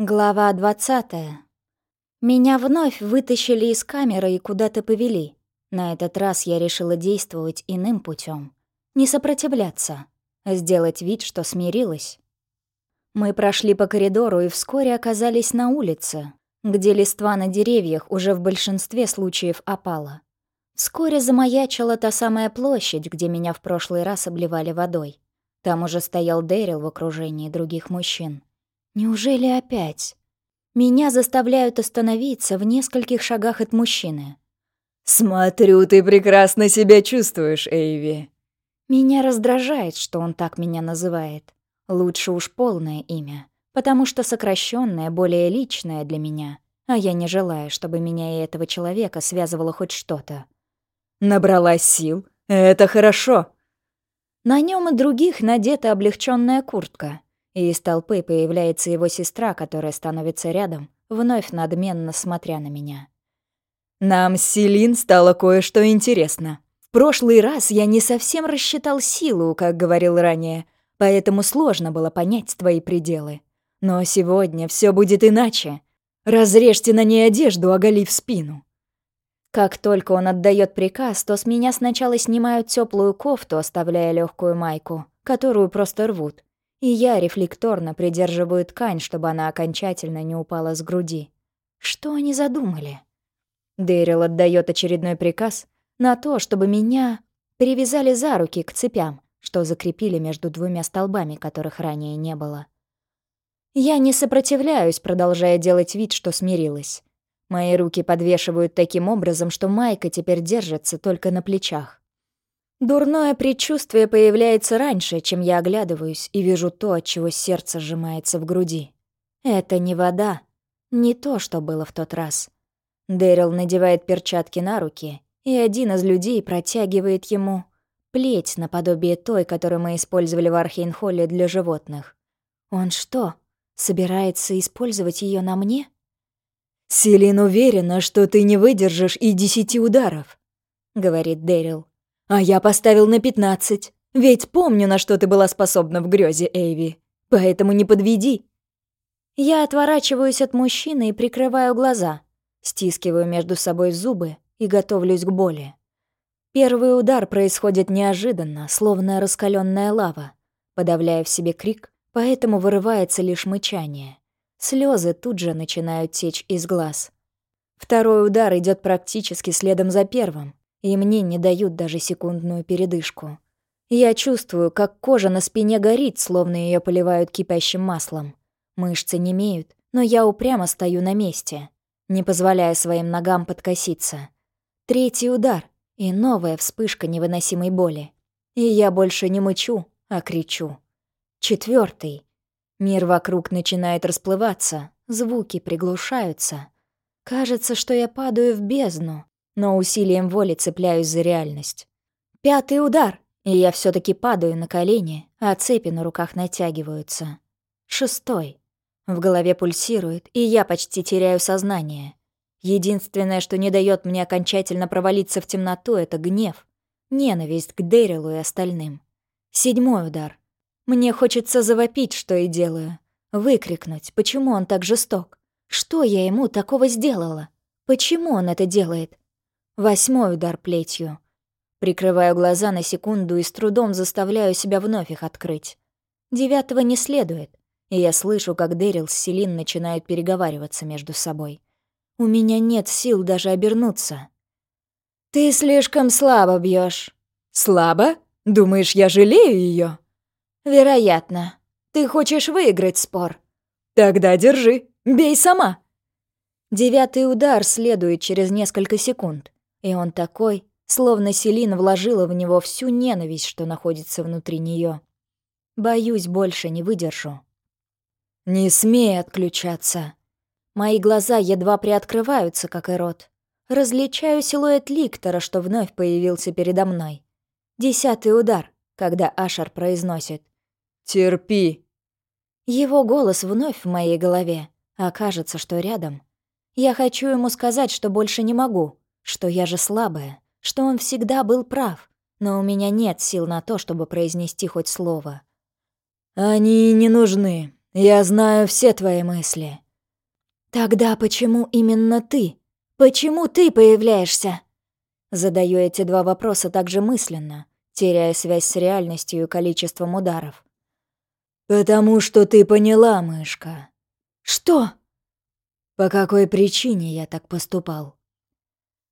Глава 20. Меня вновь вытащили из камеры и куда-то повели. На этот раз я решила действовать иным путем, Не сопротивляться, а сделать вид, что смирилась. Мы прошли по коридору и вскоре оказались на улице, где листва на деревьях уже в большинстве случаев опала. Вскоре замаячила та самая площадь, где меня в прошлый раз обливали водой. Там уже стоял Дэрил в окружении других мужчин. Неужели опять? Меня заставляют остановиться в нескольких шагах от мужчины. «Смотрю, ты прекрасно себя чувствуешь, Эйви». Меня раздражает, что он так меня называет. Лучше уж полное имя, потому что сокращенное более личное для меня, а я не желаю, чтобы меня и этого человека связывало хоть что-то. «Набралась сил? Это хорошо!» На нем и других надета облегченная куртка, и из толпы появляется его сестра, которая становится рядом, вновь надменно смотря на меня. «Нам с Селин стало кое-что интересно. В прошлый раз я не совсем рассчитал силу, как говорил ранее, поэтому сложно было понять твои пределы. Но сегодня все будет иначе. Разрежьте на ней одежду, оголив спину». Как только он отдает приказ, то с меня сначала снимают теплую кофту, оставляя легкую майку, которую просто рвут, и я рефлекторно придерживаю ткань, чтобы она окончательно не упала с груди. Что они задумали? Дэрил отдает очередной приказ на то, чтобы меня привязали за руки к цепям, что закрепили между двумя столбами, которых ранее не было. Я не сопротивляюсь, продолжая делать вид, что смирилась. Мои руки подвешивают таким образом, что майка теперь держится только на плечах. Дурное предчувствие появляется раньше, чем я оглядываюсь и вижу то, от чего сердце сжимается в груди. Это не вода, не то, что было в тот раз. Дэрил надевает перчатки на руки, и один из людей протягивает ему плеть наподобие той, которую мы использовали в Архейнхолле для животных. Он что, собирается использовать ее на мне? «Селин уверена, что ты не выдержишь и десяти ударов», — говорит Дэрил. А я поставил на пятнадцать. Ведь помню, на что ты была способна в грёзе, Эйви. Поэтому не подведи. Я отворачиваюсь от мужчины и прикрываю глаза, стискиваю между собой зубы и готовлюсь к боли. Первый удар происходит неожиданно, словно раскаленная лава, подавляя в себе крик, поэтому вырывается лишь мычание. Слезы тут же начинают течь из глаз. Второй удар идет практически следом за первым, и мне не дают даже секундную передышку. Я чувствую, как кожа на спине горит, словно ее поливают кипящим маслом. Мышцы не имеют, но я упрямо стою на месте, не позволяя своим ногам подкоситься. Третий удар и новая вспышка невыносимой боли. И я больше не мычу, а кричу. Четвертый. Мир вокруг начинает расплываться, звуки приглушаются. Кажется, что я падаю в бездну, но усилием воли цепляюсь за реальность. Пятый удар, и я все таки падаю на колени, а цепи на руках натягиваются. Шестой. В голове пульсирует, и я почти теряю сознание. Единственное, что не дает мне окончательно провалиться в темноту, это гнев, ненависть к Дэрилу и остальным. Седьмой удар. Мне хочется завопить, что и делаю. Выкрикнуть, почему он так жесток. Что я ему такого сделала? Почему он это делает? Восьмой удар плетью. Прикрываю глаза на секунду и с трудом заставляю себя вновь их открыть. Девятого не следует, и я слышу, как Дэрил с Селин начинают переговариваться между собой. У меня нет сил даже обернуться. «Ты слишком слабо бьешь. «Слабо? Думаешь, я жалею ее? «Вероятно. Ты хочешь выиграть спор». «Тогда держи. Бей сама». Девятый удар следует через несколько секунд. И он такой, словно Селина вложила в него всю ненависть, что находится внутри нее. Боюсь, больше не выдержу. «Не смей отключаться!» Мои глаза едва приоткрываются, как и рот. Различаю силуэт Ликтора, что вновь появился передо мной. Десятый удар, когда Ашер произносит «Терпи!» Его голос вновь в моей голове, а кажется, что рядом. Я хочу ему сказать, что больше не могу, что я же слабая, что он всегда был прав, но у меня нет сил на то, чтобы произнести хоть слово. «Они не нужны. Я знаю все твои мысли. «Тогда почему именно ты? Почему ты появляешься?» Задаю эти два вопроса также мысленно, теряя связь с реальностью и количеством ударов. «Потому что ты поняла, мышка». «Что?» «По какой причине я так поступал?»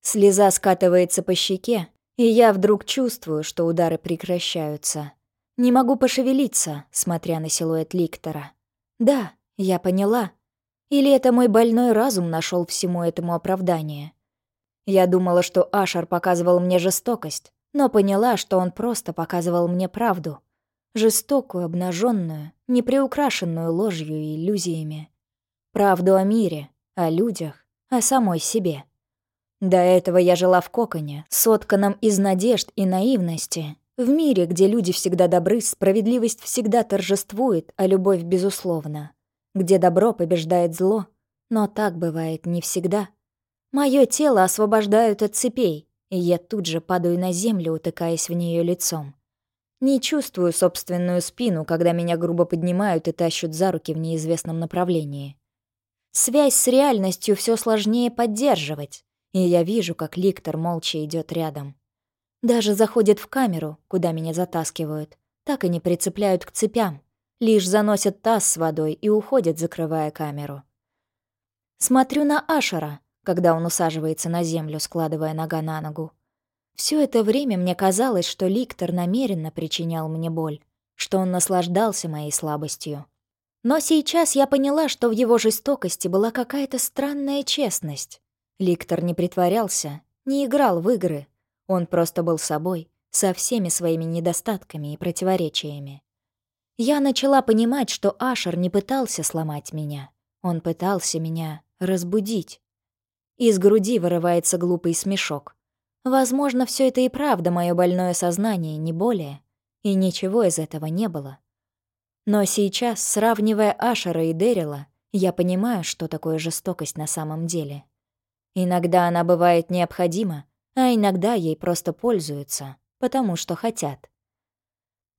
Слеза скатывается по щеке, и я вдруг чувствую, что удары прекращаются. Не могу пошевелиться, смотря на силуэт Ликтора. Да, я поняла. Или это мой больной разум нашел всему этому оправдание? Я думала, что Ашар показывал мне жестокость, но поняла, что он просто показывал мне правду. Жестокую, обнаженную, неприукрашенную ложью и иллюзиями. Правду о мире, о людях, о самой себе. До этого я жила в коконе, сотканном из надежд и наивности, в мире, где люди всегда добры, справедливость всегда торжествует, а любовь безусловна. Где добро побеждает зло, но так бывает не всегда. Мое тело освобождают от цепей, и я тут же падаю на землю, утыкаясь в нее лицом. Не чувствую собственную спину, когда меня грубо поднимают и тащут за руки в неизвестном направлении. Связь с реальностью все сложнее поддерживать и я вижу, как Ликтор молча идет рядом. Даже заходит в камеру, куда меня затаскивают, так и не прицепляют к цепям, лишь заносят таз с водой и уходят, закрывая камеру. Смотрю на Ашера, когда он усаживается на землю, складывая нога на ногу. Все это время мне казалось, что Ликтор намеренно причинял мне боль, что он наслаждался моей слабостью. Но сейчас я поняла, что в его жестокости была какая-то странная честность. Ликтор не притворялся, не играл в игры. Он просто был собой, со всеми своими недостатками и противоречиями. Я начала понимать, что Ашер не пытался сломать меня. Он пытался меня разбудить. Из груди вырывается глупый смешок. Возможно, все это и правда мое больное сознание, не более. И ничего из этого не было. Но сейчас, сравнивая Ашера и Дэрила, я понимаю, что такое жестокость на самом деле. Иногда она бывает необходима, а иногда ей просто пользуются, потому что хотят.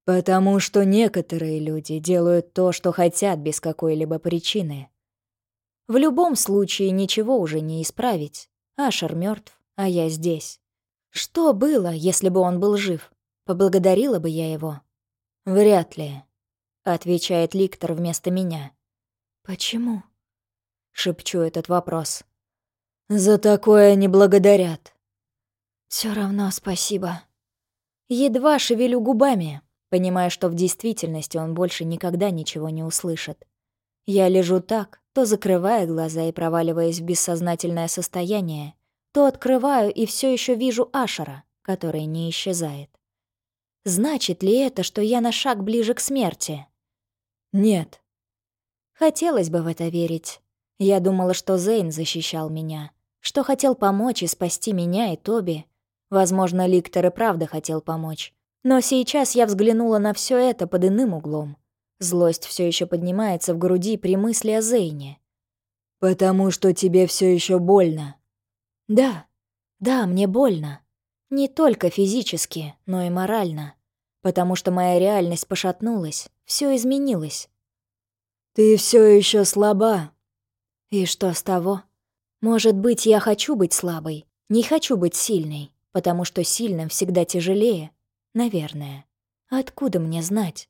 Потому что некоторые люди делают то, что хотят без какой-либо причины. В любом случае ничего уже не исправить. Ашер мертв, а я здесь. Что было, если бы он был жив? Поблагодарила бы я его? Вряд ли, отвечает Ликтор вместо меня. Почему? Шепчу этот вопрос. За такое не благодарят. Все равно спасибо. Едва шевелю губами, понимая, что в действительности он больше никогда ничего не услышит. Я лежу так, то закрывая глаза и проваливаясь в бессознательное состояние, то открываю и все еще вижу Ашера, который не исчезает. Значит ли это, что я на шаг ближе к смерти? Нет. Хотелось бы в это верить. Я думала, что Зейн защищал меня что хотел помочь и спасти меня и Тоби. Возможно, Ликтор и правда хотел помочь. Но сейчас я взглянула на все это под иным углом. Злость все еще поднимается в груди при мысли о Зейне. «Потому что тебе все еще больно». «Да, да, мне больно. Не только физически, но и морально. Потому что моя реальность пошатнулась, все изменилось». «Ты все еще слаба». «И что с того?» Может быть, я хочу быть слабой, не хочу быть сильной, потому что сильным всегда тяжелее. Наверное. Откуда мне знать?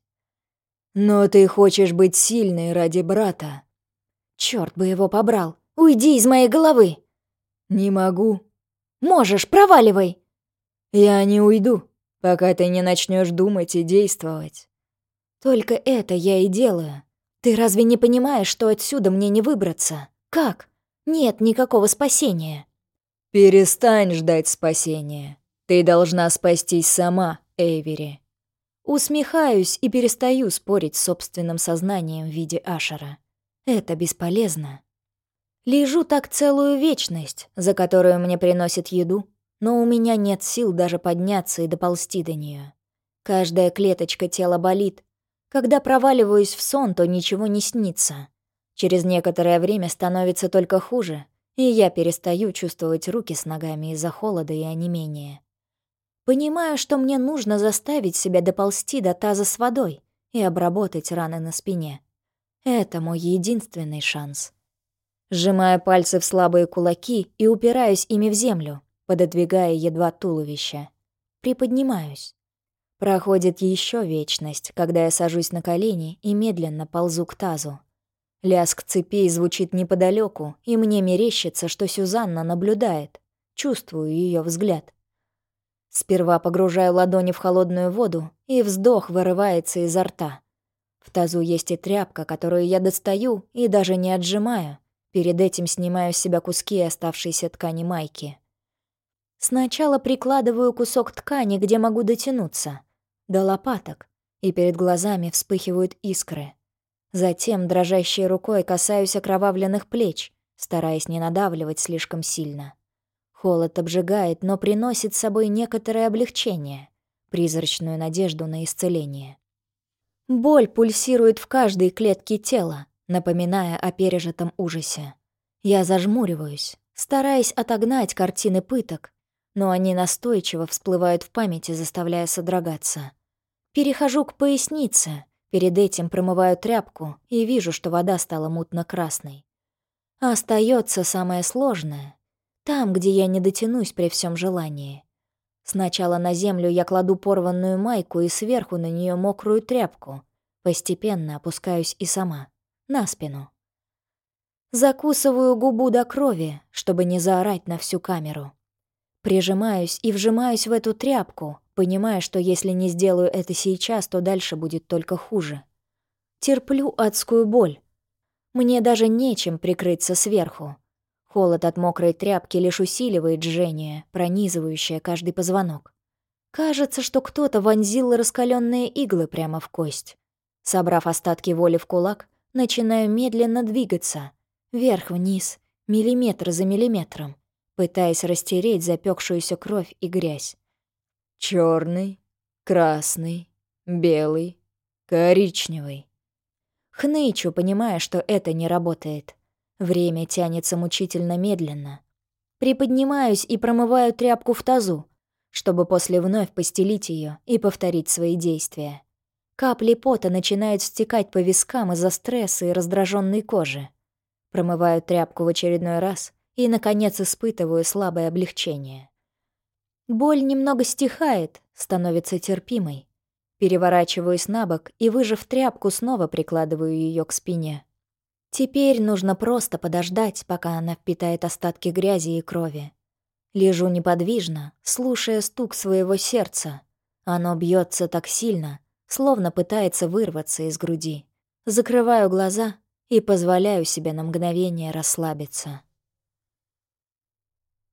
Но ты хочешь быть сильной ради брата. Черт бы его побрал. Уйди из моей головы. Не могу. Можешь, проваливай. Я не уйду, пока ты не начнешь думать и действовать. Только это я и делаю. Ты разве не понимаешь, что отсюда мне не выбраться? Как? Нет никакого спасения. Перестань ждать спасения. Ты должна спастись сама, Эйвери. Усмехаюсь и перестаю спорить с собственным сознанием в виде Ашера. Это бесполезно. Лежу так целую вечность, за которую мне приносят еду, но у меня нет сил даже подняться и доползти до нее. Каждая клеточка тела болит. Когда проваливаюсь в сон, то ничего не снится. Через некоторое время становится только хуже, и я перестаю чувствовать руки с ногами из-за холода и онемения. Понимаю, что мне нужно заставить себя доползти до таза с водой и обработать раны на спине. Это мой единственный шанс. Сжимаю пальцы в слабые кулаки и упираюсь ими в землю, пододвигая едва туловище. Приподнимаюсь. Проходит еще вечность, когда я сажусь на колени и медленно ползу к тазу. Лязг цепей звучит неподалеку, и мне мерещится, что Сюзанна наблюдает. Чувствую ее взгляд. Сперва погружаю ладони в холодную воду, и вздох вырывается изо рта. В тазу есть и тряпка, которую я достаю и даже не отжимаю. Перед этим снимаю с себя куски оставшейся ткани майки. Сначала прикладываю кусок ткани, где могу дотянуться, до лопаток, и перед глазами вспыхивают искры. Затем дрожащей рукой касаюсь окровавленных плеч, стараясь не надавливать слишком сильно. Холод обжигает, но приносит с собой некоторое облегчение, призрачную надежду на исцеление. Боль пульсирует в каждой клетке тела, напоминая о пережитом ужасе. Я зажмуриваюсь, стараясь отогнать картины пыток, но они настойчиво всплывают в памяти, заставляя содрогаться. Перехожу к пояснице, перед этим промываю тряпку и вижу, что вода стала мутно-красной. Остается самое сложное — там, где я не дотянусь при всем желании. Сначала на землю я кладу порванную майку и сверху на нее мокрую тряпку. Постепенно опускаюсь и сама, на спину. Закусываю губу до крови, чтобы не заорать на всю камеру. Прижимаюсь и вжимаюсь в эту тряпку, понимая, что если не сделаю это сейчас, то дальше будет только хуже. Терплю адскую боль. Мне даже нечем прикрыться сверху. Холод от мокрой тряпки лишь усиливает жжение, пронизывающее каждый позвонок. Кажется, что кто-то вонзил раскаленные иглы прямо в кость. Собрав остатки воли в кулак, начинаю медленно двигаться. Вверх-вниз, миллиметр за миллиметром пытаясь растереть запекшуюся кровь и грязь. Черный, красный, белый, коричневый. Хнычу, понимая, что это не работает. Время тянется мучительно медленно. Приподнимаюсь и промываю тряпку в тазу, чтобы после вновь постелить ее и повторить свои действия. Капли пота начинают стекать по вискам из-за стресса и раздраженной кожи. Промываю тряпку в очередной раз и, наконец, испытываю слабое облегчение. Боль немного стихает, становится терпимой. Переворачиваюсь на бок и, выжав тряпку, снова прикладываю ее к спине. Теперь нужно просто подождать, пока она впитает остатки грязи и крови. Лежу неподвижно, слушая стук своего сердца. Оно бьется так сильно, словно пытается вырваться из груди. Закрываю глаза и позволяю себе на мгновение расслабиться.